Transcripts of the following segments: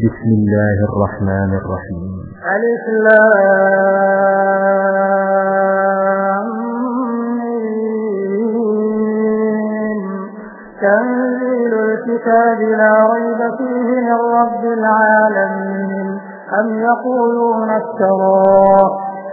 بسم الله الرحمن الرحيم. ألف تنزيل الكتاب لا ريب فيه من رب العالمين. أم يقولون افتراه؟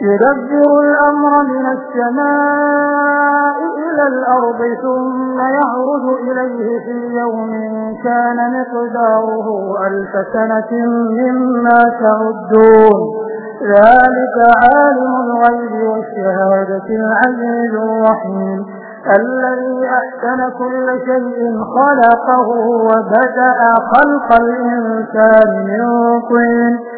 يدبر الأمر من السماء إلى الأرض ثم يعرض إليه في يوم كان مقداره ألف سنة مما تعدون. ذلك عالم الغيب والشهادة العزيز الرحيم. الذي أحسن كل شيء خلقه وبدأ خلق الإنسان من طين.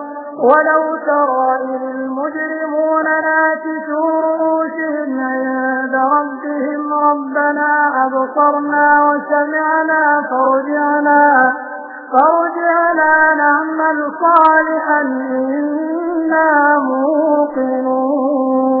ولو ترى المجرمون ناكسوا رؤوسهم عند ربهم ربنا أبصرنا وسمعنا فرجعنا فرجعنا نعمل صالحا إنا موقنون.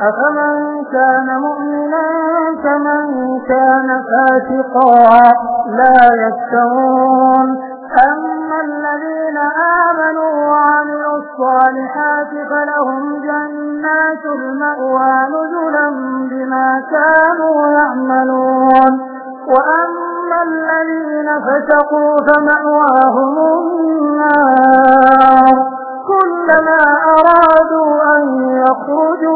أفمن كان مؤمنا كمن كان فاسقا لا يستوون أما الذين آمنوا وعملوا الصالحات فلهم جنات المأوى نزلا بما كانوا يعملون وأما الذين فسقوا فمأواهم النار كلما أرادوا أن يخرجوا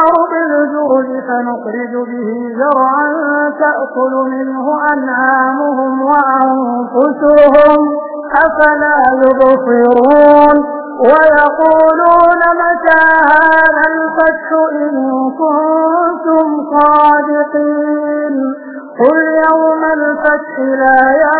الجرد فنخرج به زرعا تأكل منه أنعامهم وأنفسهم. أفلا يبصرون ويقولون متى هذا الفتح إن كنتم صادقين. قل يوم الفتح لا ينفع